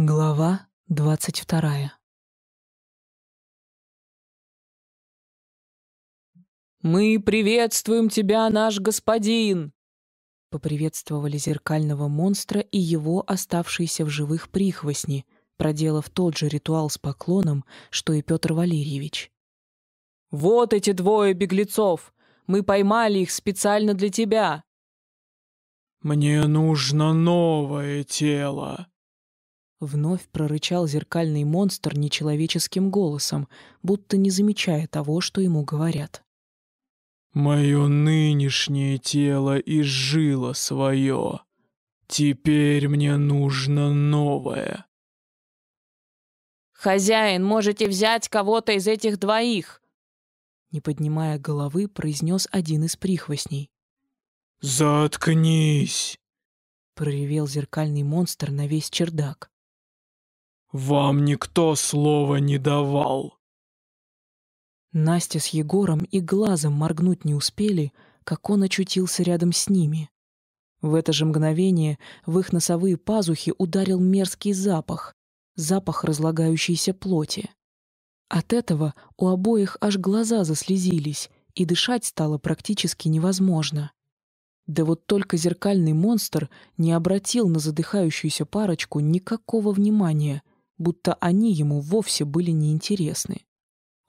Глава двадцать вторая «Мы приветствуем тебя, наш господин!» Поприветствовали зеркального монстра и его оставшиеся в живых прихвостни, проделав тот же ритуал с поклоном, что и Петр Валерьевич. «Вот эти двое беглецов! Мы поймали их специально для тебя!» «Мне нужно новое тело!» Вновь прорычал зеркальный монстр нечеловеческим голосом, будто не замечая того, что ему говорят. «Мое нынешнее тело изжило свое. Теперь мне нужно новое». «Хозяин, можете взять кого-то из этих двоих!» Не поднимая головы, произнес один из прихвостней. «Заткнись!» проревел зеркальный монстр на весь чердак. «Вам никто слова не давал!» Настя с Егором и глазом моргнуть не успели, как он очутился рядом с ними. В это же мгновение в их носовые пазухи ударил мерзкий запах, запах разлагающейся плоти. От этого у обоих аж глаза заслезились, и дышать стало практически невозможно. Да вот только зеркальный монстр не обратил на задыхающуюся парочку никакого внимания, будто они ему вовсе были неинтересны.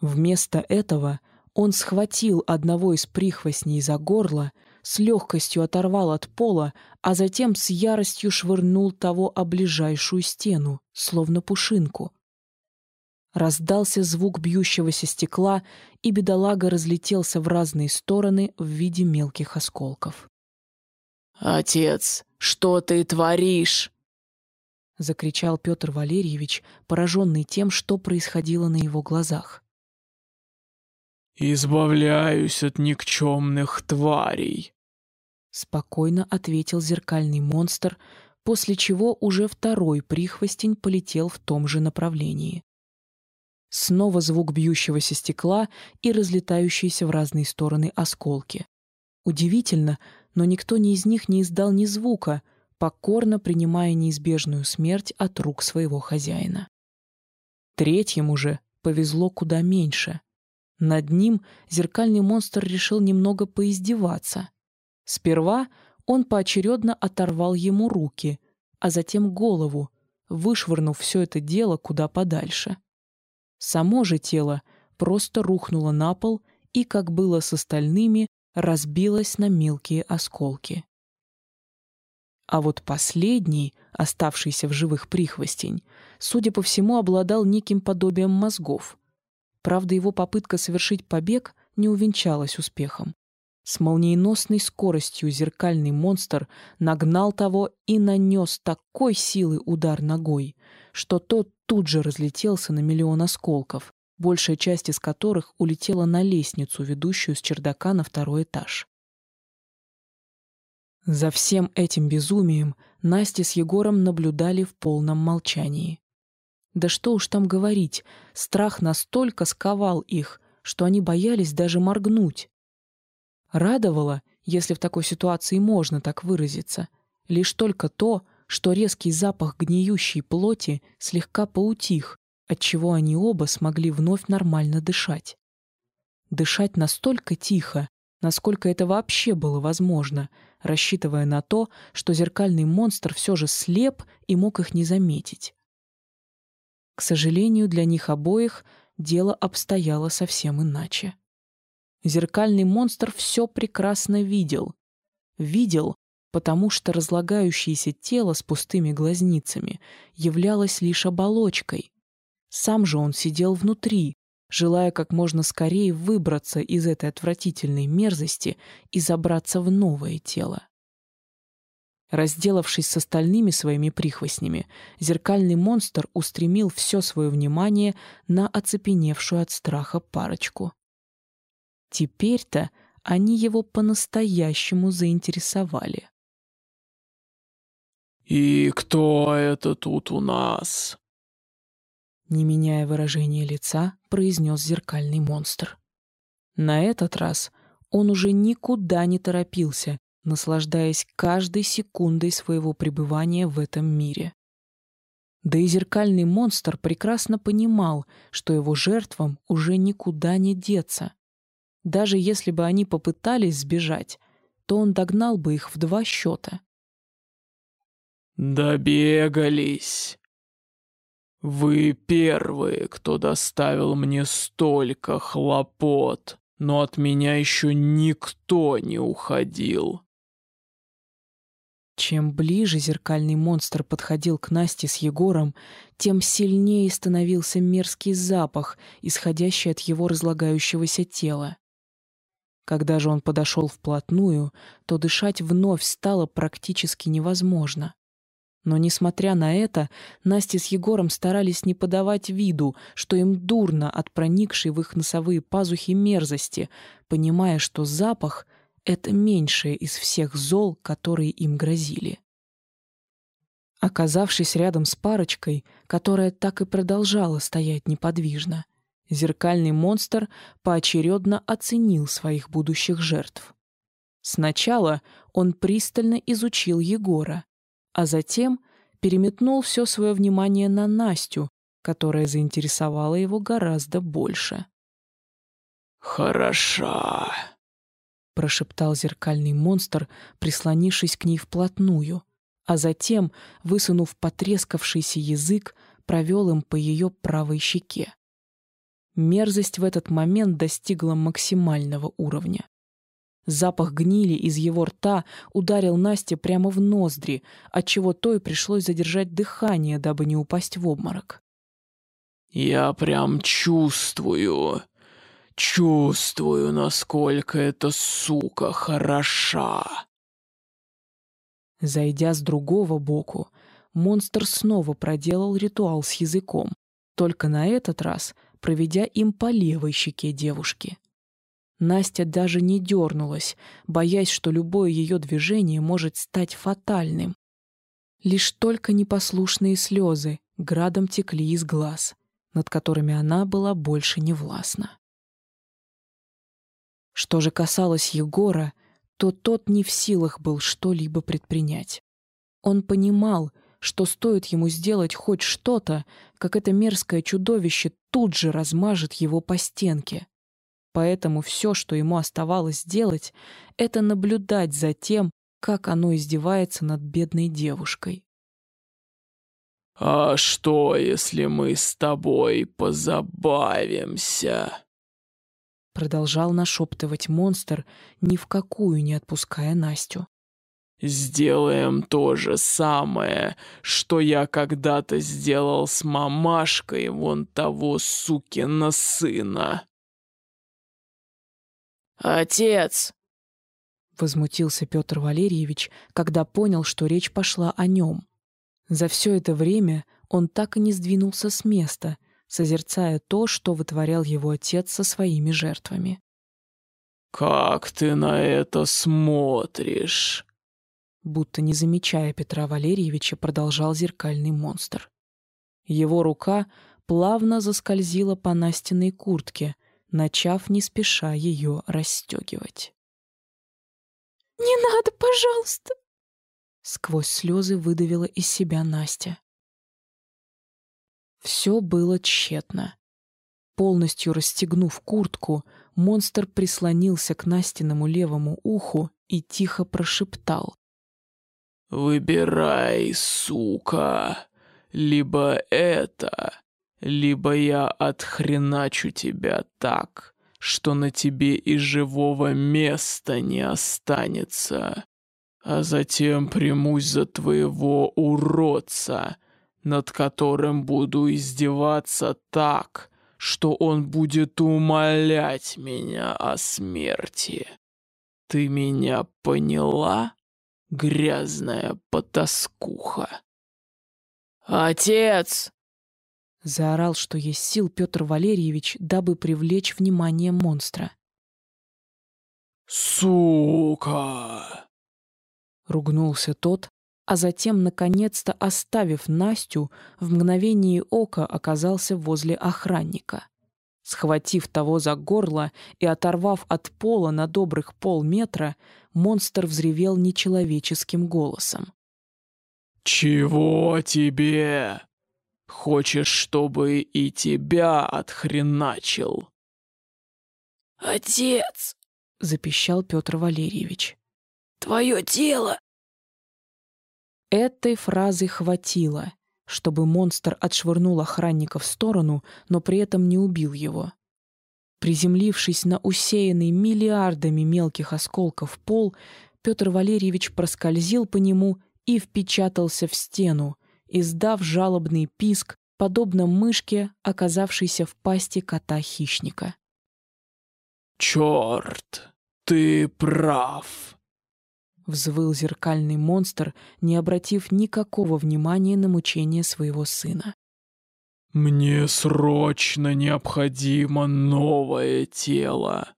Вместо этого он схватил одного из прихвостней за горло, с легкостью оторвал от пола, а затем с яростью швырнул того о ближайшую стену, словно пушинку. Раздался звук бьющегося стекла, и бедолага разлетелся в разные стороны в виде мелких осколков. «Отец, что ты творишь?» — закричал Петр Валерьевич, пораженный тем, что происходило на его глазах. «Избавляюсь от никчемных тварей», — спокойно ответил зеркальный монстр, после чего уже второй прихвостень полетел в том же направлении. Снова звук бьющегося стекла и разлетающиеся в разные стороны осколки. Удивительно, но никто ни из них не издал ни звука — покорно принимая неизбежную смерть от рук своего хозяина. Третьему же повезло куда меньше. Над ним зеркальный монстр решил немного поиздеваться. Сперва он поочередно оторвал ему руки, а затем голову, вышвырнув все это дело куда подальше. Само же тело просто рухнуло на пол и, как было с остальными, разбилось на мелкие осколки. А вот последний, оставшийся в живых прихвостень, судя по всему, обладал неким подобием мозгов. Правда, его попытка совершить побег не увенчалась успехом. С молниеносной скоростью зеркальный монстр нагнал того и нанес такой силы удар ногой, что тот тут же разлетелся на миллион осколков, большая часть из которых улетела на лестницу, ведущую с чердака на второй этаж. За всем этим безумием Настя с Егором наблюдали в полном молчании. Да что уж там говорить, страх настолько сковал их, что они боялись даже моргнуть. Радовало, если в такой ситуации можно так выразиться, лишь только то, что резкий запах гниющей плоти слегка поутих, отчего они оба смогли вновь нормально дышать. Дышать настолько тихо, насколько это вообще было возможно, рассчитывая на то, что зеркальный монстр все же слеп и мог их не заметить. К сожалению, для них обоих дело обстояло совсем иначе. Зеркальный монстр все прекрасно видел. Видел, потому что разлагающееся тело с пустыми глазницами являлось лишь оболочкой. Сам же он сидел внутри, желая как можно скорее выбраться из этой отвратительной мерзости и забраться в новое тело. Разделавшись с остальными своими прихвостнями, зеркальный монстр устремил все свое внимание на оцепеневшую от страха парочку. Теперь-то они его по-настоящему заинтересовали. «И кто это тут у нас?» Не меняя выражения лица, произнес зеркальный монстр. На этот раз он уже никуда не торопился, наслаждаясь каждой секундой своего пребывания в этом мире. Да и зеркальный монстр прекрасно понимал, что его жертвам уже никуда не деться. Даже если бы они попытались сбежать, то он догнал бы их в два счета. «Добегались. Вы первые, кто доставил мне столько хлопот, но от меня еще никто не уходил». Чем ближе зеркальный монстр подходил к Насте с Егором, тем сильнее становился мерзкий запах, исходящий от его разлагающегося тела. Когда же он подошел вплотную, то дышать вновь стало практически невозможно. Но, несмотря на это, Настя с Егором старались не подавать виду, что им дурно от проникшей в их носовые пазухи мерзости, понимая, что запах — это меньшее из всех зол, которые им грозили. Оказавшись рядом с парочкой, которая так и продолжала стоять неподвижно, зеркальный монстр поочередно оценил своих будущих жертв. Сначала он пристально изучил Егора, а затем переметнул все свое внимание на Настю, которая заинтересовала его гораздо больше. «Хороша», прошептал зеркальный монстр, прислонившись к ней вплотную, а затем, высунув потрескавшийся язык, провел им по ее правой щеке. Мерзость в этот момент достигла максимального уровня. Запах гнили из его рта ударил Насте прямо в ноздри, отчего той пришлось задержать дыхание, дабы не упасть в обморок. «Я прям чувствую, Чувствую, насколько эта сука хороша. Зайдя с другого боку, монстр снова проделал ритуал с языком, только на этот раз проведя им по левой щеке девушки. Настя даже не дернулась, боясь, что любое ее движение может стать фатальным. Лишь только непослушные слезы градом текли из глаз, над которыми она была больше не властна. Что же касалось Егора, то тот не в силах был что-либо предпринять. Он понимал, что стоит ему сделать хоть что-то, как это мерзкое чудовище тут же размажет его по стенке. Поэтому все, что ему оставалось делать, это наблюдать за тем, как оно издевается над бедной девушкой. «А что, если мы с тобой позабавимся?» Продолжал нашептывать монстр, ни в какую не отпуская Настю. «Сделаем то же самое, что я когда-то сделал с мамашкой вон того сукина сына». «Отец!» Возмутился Петр Валерьевич, когда понял, что речь пошла о нем. За все это время он так и не сдвинулся с места — созерцая то, что вытворял его отец со своими жертвами. «Как ты на это смотришь?» Будто не замечая Петра Валерьевича, продолжал зеркальный монстр. Его рука плавно заскользила по Настиной куртке, начав не спеша ее расстегивать. «Не надо, пожалуйста!» Сквозь слезы выдавила из себя Настя. Все было тщетно. Полностью расстегнув куртку, монстр прислонился к Настиному левому уху и тихо прошептал. «Выбирай, сука, либо это, либо я отхреначу тебя так, что на тебе и живого места не останется, а затем примусь за твоего уродца» над которым буду издеваться так, что он будет умолять меня о смерти. Ты меня поняла, грязная потаскуха? «Отец!» Заорал, что есть сил Петр Валерьевич, дабы привлечь внимание монстра. «Сука!» Ругнулся тот, а затем, наконец-то оставив Настю, в мгновение ока оказался возле охранника. Схватив того за горло и оторвав от пола на добрых полметра, монстр взревел нечеловеческим голосом. «Чего тебе? Хочешь, чтобы и тебя отхреначил?» «Отец!» — запищал Петр Валерьевич. «Твое тело!» Этой фразы хватило, чтобы монстр отшвырнул охранника в сторону, но при этом не убил его. Приземлившись на усеянный миллиардами мелких осколков пол, Петр Валерьевич проскользил по нему и впечатался в стену, издав жалобный писк, подобно мышке, оказавшейся в пасти кота-хищника. «Черт, ты прав!» Взвыл зеркальный монстр, не обратив никакого внимания на мучение своего сына. «Мне срочно необходимо новое тело!»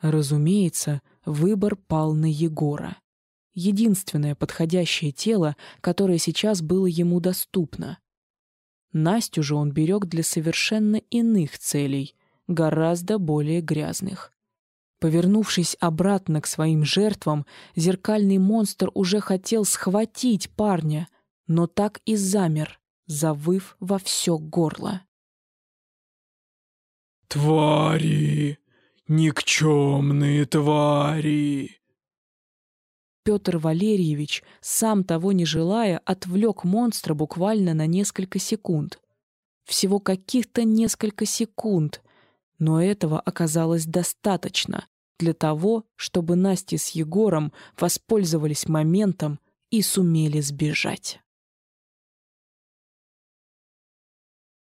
Разумеется, выбор пал на Егора. Единственное подходящее тело, которое сейчас было ему доступно. Настю же он берег для совершенно иных целей, гораздо более грязных. Повернувшись обратно к своим жертвам, зеркальный монстр уже хотел схватить парня, но так и замер, завыв во все горло. «Твари! Никчемные твари!» Петр Валерьевич, сам того не желая, отвлек монстра буквально на несколько секунд. Всего каких-то несколько секунд, но этого оказалось достаточно для того, чтобы Настя с Егором воспользовались моментом и сумели сбежать.